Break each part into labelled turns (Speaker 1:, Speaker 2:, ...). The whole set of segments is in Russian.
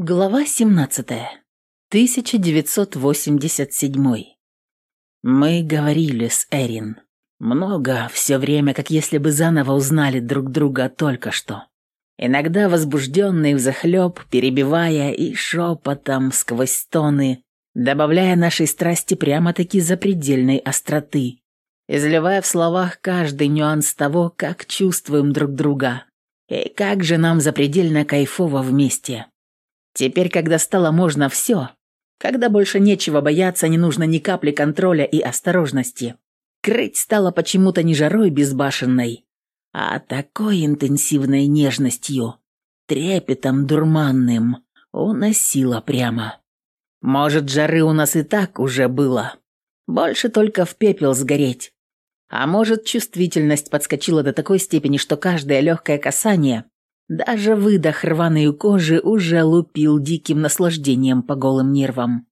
Speaker 1: Глава 17. 1987. Мы говорили с Эрин. Много, все время, как если бы заново узнали друг друга только что. Иногда возбужденные взахлеб, перебивая и шепотом сквозь стоны, добавляя нашей страсти прямо-таки запредельной остроты, изливая в словах каждый нюанс того, как чувствуем друг друга и как же нам запредельно кайфово вместе. Теперь, когда стало можно все, когда больше нечего бояться, не нужно ни капли контроля и осторожности, крыть стало почему-то не жарой безбашенной, а такой интенсивной нежностью, трепетом дурманным, уносила прямо. Может, жары у нас и так уже было. Больше только в пепел сгореть. А может, чувствительность подскочила до такой степени, что каждое легкое касание, даже выдох рваной кожи уже лупил диким наслаждением по голым нервам.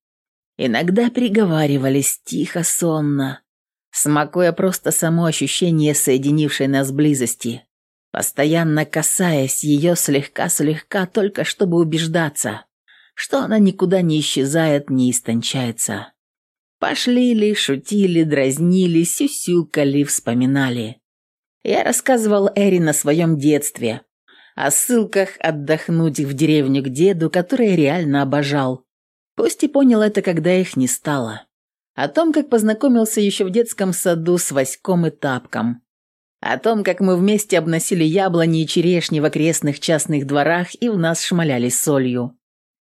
Speaker 1: Иногда приговаривались тихо, сонно, смакуя просто само ощущение соединившей нас близости, постоянно касаясь ее слегка-слегка, только чтобы убеждаться, что она никуда не исчезает, не истончается. Пошли ли, шутили, дразнили, сюсюкали, вспоминали. Я рассказывал Эрин о своем детстве, о ссылках отдохнуть в деревню к деду, который реально обожал. Пусть и понял это, когда их не стало о том, как познакомился еще в детском саду с Васьком и Тапком, о том, как мы вместе обносили яблони и черешни в окрестных частных дворах и в нас шмаляли солью,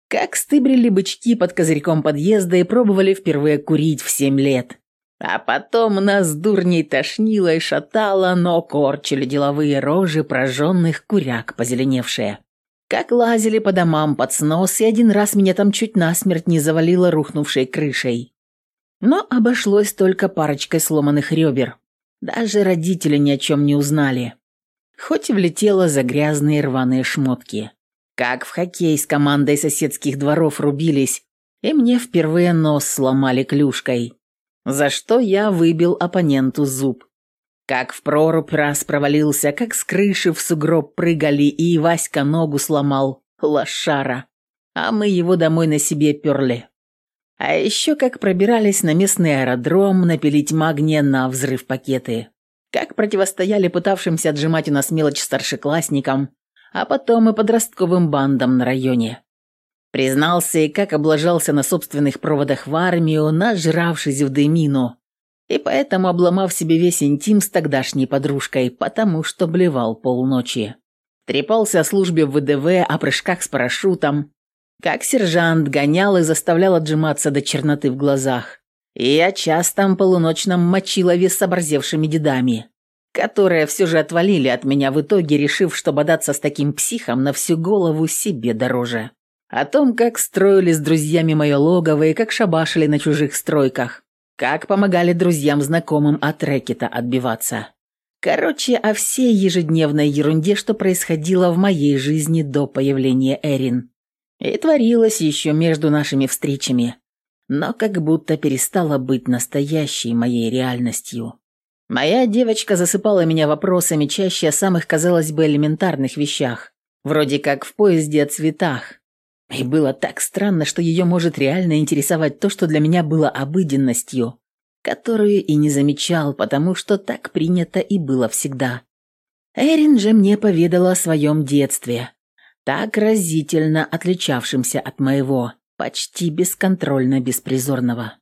Speaker 1: как стыбрили бычки под козырьком подъезда и пробовали впервые курить в семь лет. А потом нас дурней тошнило и шатало, но корчили деловые рожи прожженных куряк позеленевшие. Как лазили по домам под снос, и один раз меня там чуть насмерть не завалило рухнувшей крышей. Но обошлось только парочкой сломанных ребер. Даже родители ни о чем не узнали. Хоть и влетела за грязные рваные шмотки. Как в хоккей с командой соседских дворов рубились, и мне впервые нос сломали клюшкой, за что я выбил оппоненту зуб. Как в прорубь раз провалился, как с крыши в сугроб прыгали, и Васька ногу сломал, лошара. А мы его домой на себе перли. А еще как пробирались на местный аэродром напилить магния на взрыв пакеты. Как противостояли пытавшимся отжимать у нас мелочь старшеклассникам, а потом и подростковым бандам на районе. Признался и как облажался на собственных проводах в армию, нажравшись в дымину, и поэтому обломав себе весь интим с тогдашней подружкой, потому что блевал полночи. Трепался о службе в ВДВ, о прыжках с парашютом, как сержант гонял и заставлял отжиматься до черноты в глазах. И о частом полуночном мочила вес с оборзевшими дедами, которые все же отвалили от меня в итоге, решив, что бодаться с таким психом на всю голову себе дороже. О том, как строили с друзьями мое логово и как шабашили на чужих стройках. Как помогали друзьям-знакомым от рэкета отбиваться. Короче, о всей ежедневной ерунде, что происходило в моей жизни до появления Эрин. И творилось еще между нашими встречами, но как будто перестала быть настоящей моей реальностью. Моя девочка засыпала меня вопросами чаще о самых, казалось бы, элементарных вещах, вроде как в поезде о цветах. И было так странно, что ее может реально интересовать то, что для меня было обыденностью, которую и не замечал, потому что так принято и было всегда. Эрин же мне поведала о своем детстве, так разительно отличавшимся от моего, почти бесконтрольно беспризорного.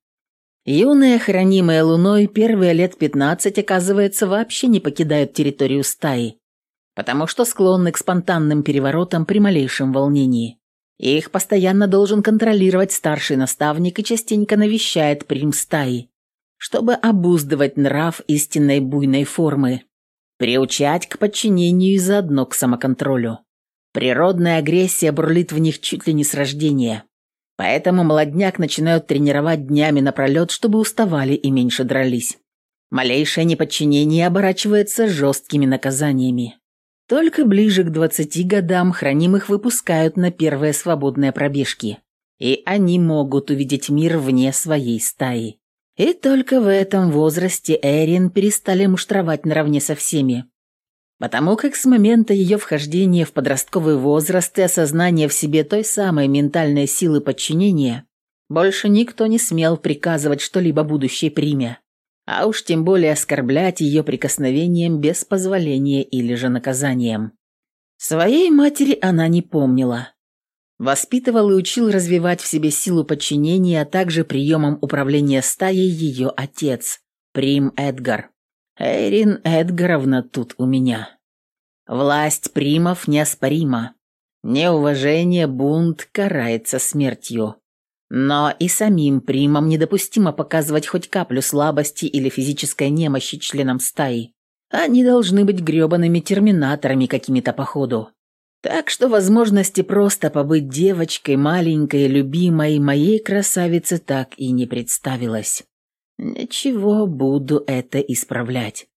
Speaker 1: Юные, хранимые луной, первые лет пятнадцать, оказывается, вообще не покидают территорию стаи, потому что склонны к спонтанным переворотам при малейшем волнении. Их постоянно должен контролировать старший наставник и частенько навещает прим стаи, чтобы обуздывать нрав истинной буйной формы, приучать к подчинению и заодно к самоконтролю. Природная агрессия бурлит в них чуть ли не с рождения. Поэтому молодняк начинают тренировать днями напролет, чтобы уставали и меньше дрались. Малейшее неподчинение оборачивается жесткими наказаниями. Только ближе к двадцати годам хранимых выпускают на первые свободные пробежки, и они могут увидеть мир вне своей стаи. И только в этом возрасте Эрин перестали муштровать наравне со всеми, потому как с момента ее вхождения в подростковый возраст и осознания в себе той самой ментальной силы подчинения больше никто не смел приказывать что-либо будущей приме, а уж тем более оскорблять ее прикосновением без позволения или же наказанием. Своей матери она не помнила. Воспитывал и учил развивать в себе силу подчинения, а также приемом управления стаей ее отец, Прим Эдгар. Эрин Эдгаровна тут у меня. Власть примов неоспорима. Неуважение, бунт карается смертью. Но и самим примам недопустимо показывать хоть каплю слабости или физической немощи членам стаи. Они должны быть грёбаными терминаторами какими-то походу. Так что возможности просто побыть девочкой, маленькой, любимой, моей красавице так и не представилось. Ничего, буду это исправлять.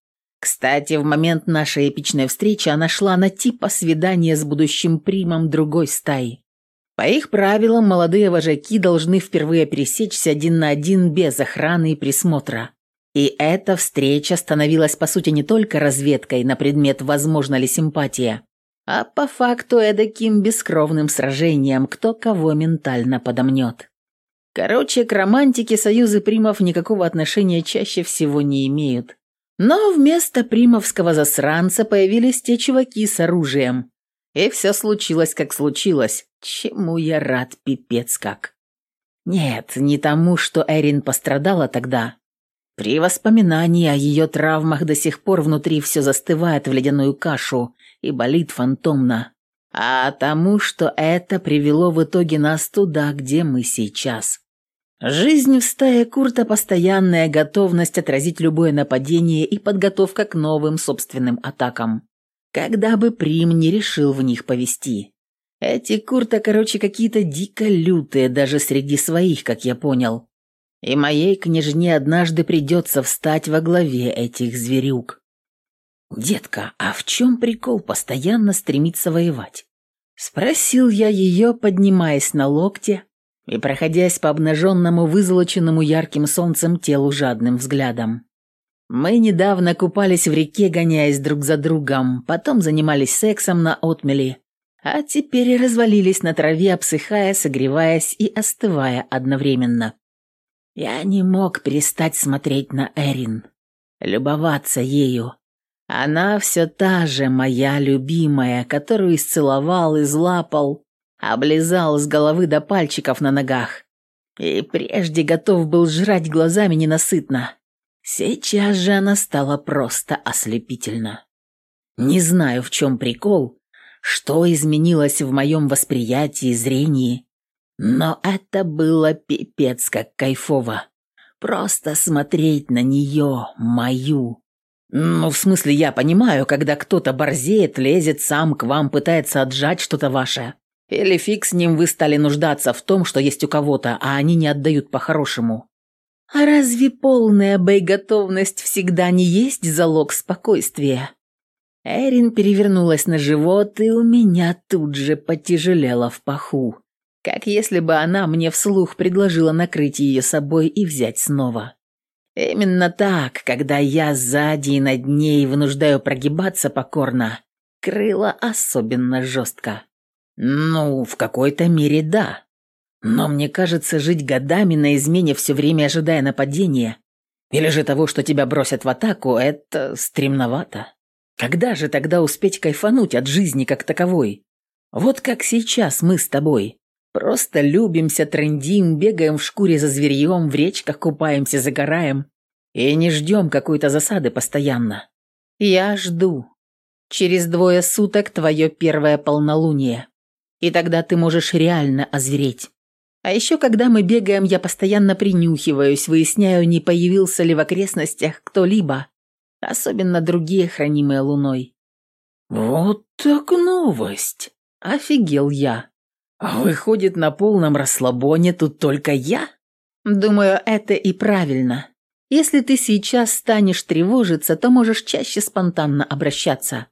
Speaker 1: Кстати, в момент нашей эпичной встречи она шла на типа свидания с будущим примом другой стаи. По их правилам, молодые вожаки должны впервые пересечься один на один без охраны и присмотра. И эта встреча становилась по сути не только разведкой на предмет «возможно ли симпатия», а по факту эдаким бескровным сражением, кто кого ментально подомнет. Короче, к романтике союзы примов никакого отношения чаще всего не имеют. Но вместо примовского засранца появились те чуваки с оружием. И все случилось, как случилось, чему я рад пипец как. Нет, не тому, что Эрин пострадала тогда. При воспоминании о ее травмах до сих пор внутри все застывает в ледяную кашу и болит фантомно. А тому, что это привело в итоге нас туда, где мы сейчас. Жизнь в стае Курта – постоянная готовность отразить любое нападение и подготовка к новым собственным атакам. Когда бы Прим не решил в них повести. Эти Курта, короче, какие-то дико лютые даже среди своих, как я понял. И моей княжне однажды придется встать во главе этих зверюк. «Детка, а в чем прикол постоянно стремиться воевать?» Спросил я ее, поднимаясь на локте и проходясь по обнаженному, вызолоченному ярким солнцем телу жадным взглядом. Мы недавно купались в реке, гоняясь друг за другом, потом занимались сексом на отмели, а теперь развалились на траве, обсыхая, согреваясь и остывая одновременно. Я не мог перестать смотреть на Эрин, любоваться ею. Она все та же моя любимая, которую исцеловал, излапал, облизал с головы до пальчиков на ногах. И прежде готов был жрать глазами ненасытно. Сейчас же она стала просто ослепительна. Не знаю, в чем прикол, что изменилось в моем восприятии, зрении, но это было пипец как кайфово. Просто смотреть на нее, мою. Ну, в смысле, я понимаю, когда кто-то борзеет, лезет сам к вам, пытается отжать что-то ваше. Или фиг с ним вы стали нуждаться в том, что есть у кого-то, а они не отдают по-хорошему. А разве полная боеготовность всегда не есть залог спокойствия? Эрин перевернулась на живот, и у меня тут же потяжелело в паху. Как если бы она мне вслух предложила накрыть ее собой и взять снова. Именно так, когда я сзади и над ней вынуждаю прогибаться покорно, крыло особенно жестко. Ну, в какой-то мере да. Но мне кажется, жить годами на измене все время ожидая нападения, или же того, что тебя бросят в атаку, это стремновато. Когда же тогда успеть кайфануть от жизни как таковой? Вот как сейчас мы с тобой. Просто любимся, трендим, бегаем в шкуре за зверьем, в речках купаемся, загораем. И не ждем какой-то засады постоянно. Я жду. Через двое суток твое первое полнолуние и тогда ты можешь реально озвереть. А еще, когда мы бегаем, я постоянно принюхиваюсь, выясняю, не появился ли в окрестностях кто-либо, особенно другие, хранимые луной. «Вот так новость!» – офигел я. «Выходит, на полном расслабоне тут только я?» «Думаю, это и правильно. Если ты сейчас станешь тревожиться, то можешь чаще спонтанно обращаться.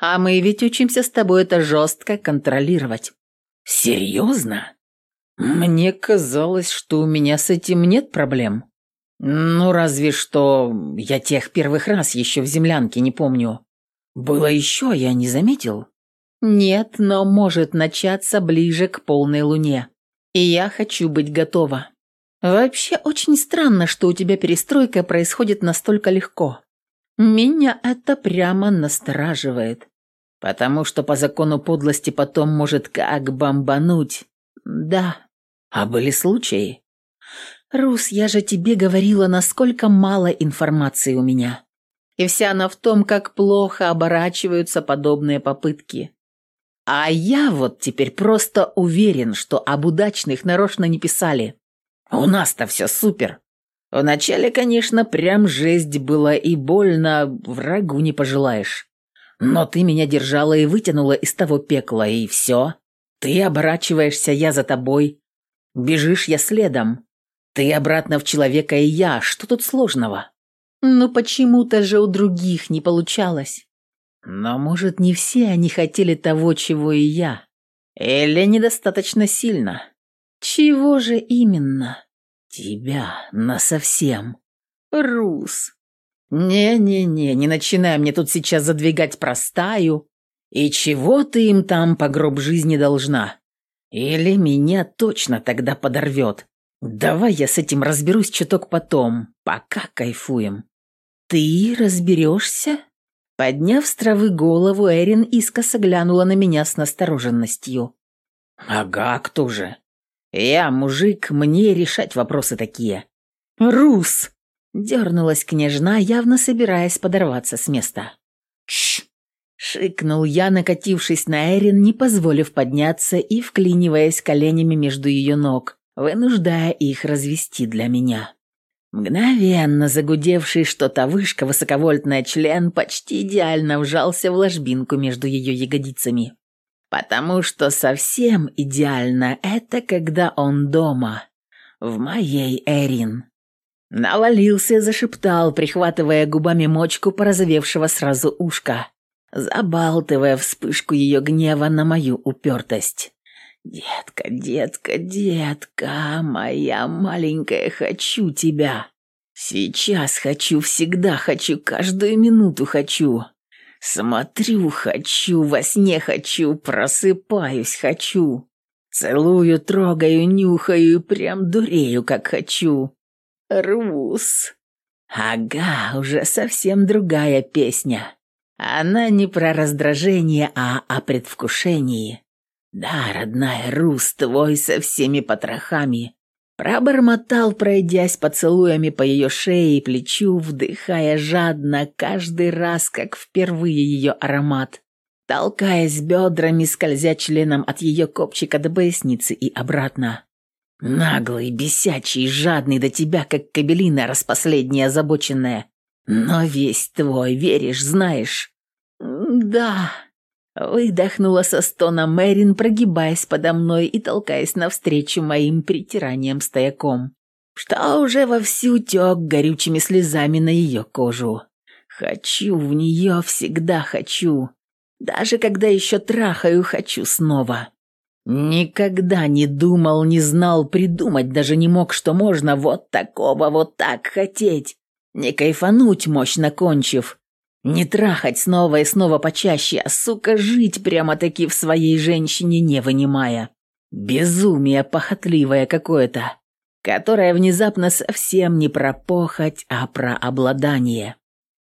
Speaker 1: А мы ведь учимся с тобой это жестко контролировать. Серьезно? Мне казалось, что у меня с этим нет проблем. Ну, разве что я тех первых раз еще в землянке не помню. Было еще, я не заметил. Нет, но может начаться ближе к полной луне. И я хочу быть готова. Вообще очень странно, что у тебя перестройка происходит настолько легко. Меня это прямо настораживает. Потому что по закону подлости потом может как бомбануть. Да. А были случаи? Рус, я же тебе говорила, насколько мало информации у меня. И вся она в том, как плохо оборачиваются подобные попытки. А я вот теперь просто уверен, что об удачных нарочно не писали. У нас-то все супер. Вначале, конечно, прям жесть было и больно, врагу не пожелаешь. Но ты меня держала и вытянула из того пекла, и все. Ты оборачиваешься, я за тобой. Бежишь я следом. Ты обратно в человека и я. Что тут сложного? Ну почему-то же у других не получалось. Но, может, не все они хотели того, чего и я. Или недостаточно сильно. Чего же именно? Тебя насовсем. Рус. Не-не-не, не начинай мне тут сейчас задвигать простаю. И чего ты им там по гроб жизни должна? Или меня точно тогда подорвет. Давай я с этим разберусь чуток потом, пока кайфуем. Ты разберешься? Подняв с травы голову, Эрин искоса глянула на меня с настороженностью. «Ага, кто же? Я мужик, мне решать вопросы такие». «Рус!» — дернулась княжна, явно собираясь подорваться с места. «Чш!» — шикнул я, накатившись на Эрин, не позволив подняться и вклиниваясь коленями между ее ног, вынуждая их развести для меня. Мгновенно загудевший что-то вышка высоковольтная член почти идеально вжался в ложбинку между ее ягодицами. Потому что совсем идеально это когда он дома, в моей Эрин. Навалился зашептал, прихватывая губами мочку порозовевшего сразу ушка, забалтывая вспышку ее гнева на мою упертость. «Детка, детка, детка, моя маленькая, хочу тебя. Сейчас хочу, всегда хочу, каждую минуту хочу. Смотрю, хочу, во сне хочу, просыпаюсь, хочу. Целую, трогаю, нюхаю и прям дурею, как хочу. Рус. Ага, уже совсем другая песня. Она не про раздражение, а о предвкушении. «Да, родная, Рус твой со всеми потрохами». Пробормотал, пройдясь поцелуями по ее шее и плечу, вдыхая жадно каждый раз, как впервые ее аромат, толкаясь бедрами, скользя членом от ее копчика до поясницы и обратно. Наглый, бесячий, жадный до тебя, как кабелина распоследняя озабоченная. Но весь твой, веришь, знаешь? Да. Выдохнула со стона Мэрин, прогибаясь подо мной и толкаясь навстречу моим притиранием стояком, что уже вовсю тек горючими слезами на ее кожу. Хочу в нее, всегда хочу. Даже когда еще трахаю, хочу снова. Никогда не думал, не знал, придумать даже не мог, что можно вот такого вот так хотеть. Не кайфануть, мощно кончив, не трахать снова и снова почаще, а, сука, жить прямо-таки в своей женщине, не вынимая. Безумие похотливое какое-то, которое внезапно совсем не про похоть, а про обладание.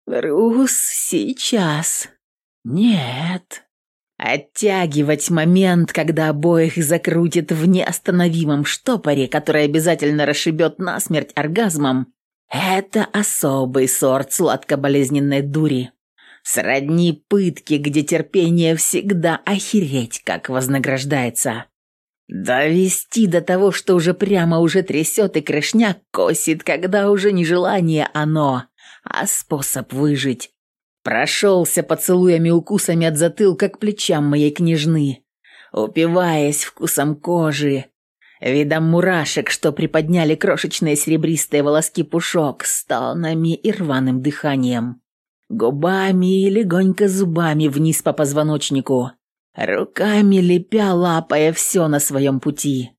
Speaker 1: Рус, сейчас. Нет. Оттягивать момент, когда обоих закрутит в неостановимом штопоре, который обязательно расшибет насмерть оргазмом, это особый сорт сладко-болезненной дури. Сродни пытки, где терпение всегда охереть как вознаграждается. Довести до того, что уже прямо уже трясет и крышняк косит, когда уже не желание оно, а способ выжить. Прошелся поцелуями укусами от затылка к плечам моей княжны, упиваясь вкусом кожи, видом мурашек, что приподняли крошечные серебристые волоски пушок, стонами и рваным дыханием. Губами и легонько зубами вниз по позвоночнику, руками лепя, лапая все на своем пути.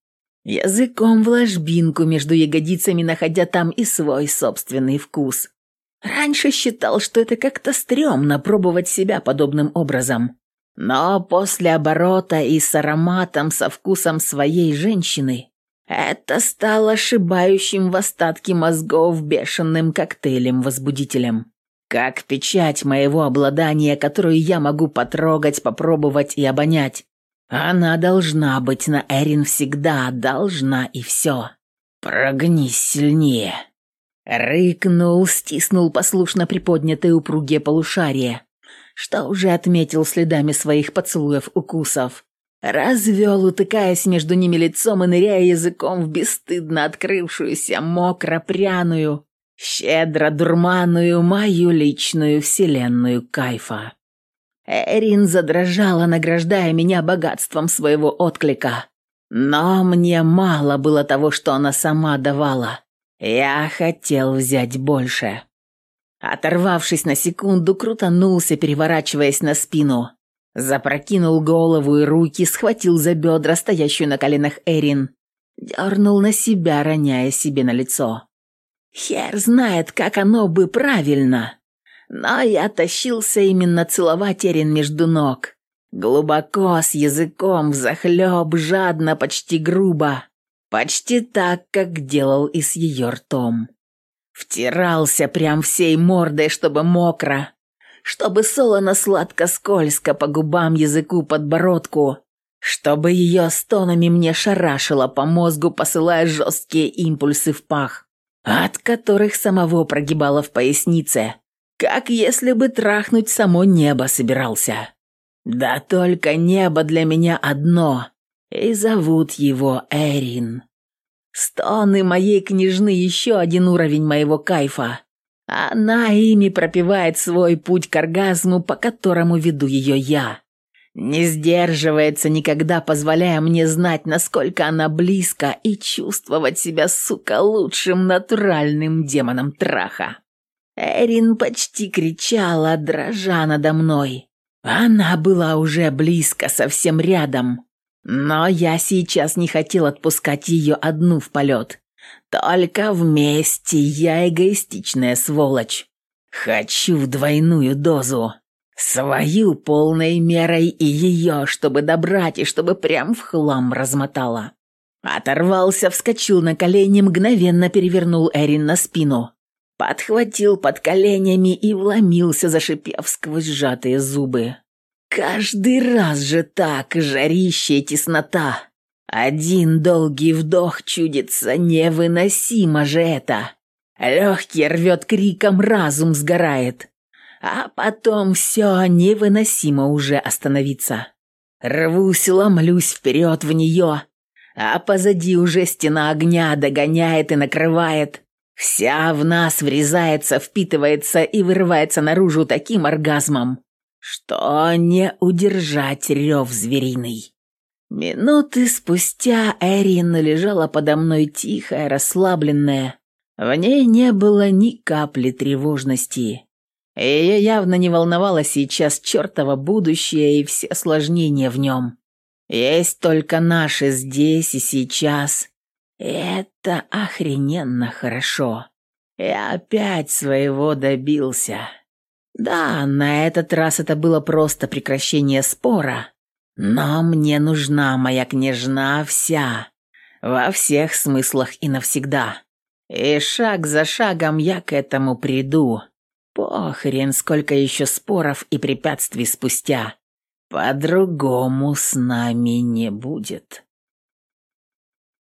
Speaker 1: Языком в ложбинку между ягодицами, находя там и свой собственный вкус. Раньше считал, что это как-то стрёмно пробовать себя подобным образом. Но после оборота и с ароматом, со вкусом своей женщины, это стало ошибающим в остатке мозгов бешеным коктейлем-возбудителем. Как печать моего обладания, которую я могу потрогать, попробовать и обонять. Она должна быть на Эрин всегда, должна и все. Прогнись сильнее. Рыкнул, стиснул послушно приподнятые упругие полушария, что уже отметил следами своих поцелуев укусов. Развел, утыкаясь между ними лицом и ныряя языком в бесстыдно открывшуюся мокро-пряную, щедро дурманую мою личную вселенную кайфа. Эрин задрожала, награждая меня богатством своего отклика. Но мне мало было того, что она сама давала. Я хотел взять больше. Оторвавшись на секунду, крутанулся, переворачиваясь на спину. Запрокинул голову и руки, схватил за бедра, стоящую на коленах Эрин. Дернул на себя, роняя себе на лицо. Хер знает, как оно бы правильно. Но я тащился именно целовать Эрин между ног. Глубоко, с языком, взахлеб, жадно, почти грубо. Почти так, как делал и с ее ртом. Втирался прям всей мордой, чтобы мокро, чтобы солоно-сладко-скользко по губам, языку, подбородку, чтобы ее стонами мне шарашило по мозгу, посылая жесткие импульсы в пах, от которых самого прогибало в пояснице, как если бы трахнуть само небо собирался. Да только небо для меня одно, и зовут его Эрин. Стоны моей княжны еще один уровень моего кайфа. Она ими пропивает свой путь к оргазму, по которому веду ее я. Не сдерживается никогда, позволяя мне знать, насколько она близко, и чувствовать себя, сука, лучшим натуральным демоном траха. Эрин почти кричала, дрожа надо мной. Она была уже близко, совсем рядом. Но я сейчас не хотел отпускать ее одну в полет. Только вместе я эгоистичная сволочь. Хочу двойную дозу. Свою полной мерой и ее, чтобы добрать и чтобы прям в хлам размотала. Оторвался, вскочил на колени, мгновенно перевернул Эрин на спину. Подхватил под коленями и вломился, зашипев сквозь сжатые зубы. Каждый раз же так, жарище теснота. Один долгий вдох чудится, невыносимо же это. Легкий рвет криком, разум сгорает. А потом все невыносимо уже остановиться. Рвусь, ломлюсь вперед в нее, а позади уже стена огня догоняет и накрывает. Вся в нас врезается, впитывается и вырывается наружу таким оргазмом, что не удержать рев звериный. Минуты спустя Эрин лежала подо мной тихая, расслабленная. В ней не было ни капли тревожности. Ее явно не волновало сейчас чертово будущее и все осложнения в нем. Есть только наши здесь и сейчас. это охрененно хорошо. Я опять своего добился. Да, на этот раз это было просто прекращение спора, но мне нужна моя княжна вся, во всех смыслах и навсегда. И шаг за шагом я к этому приду. Похрен, сколько еще споров и препятствий спустя. По-другому с нами не будет.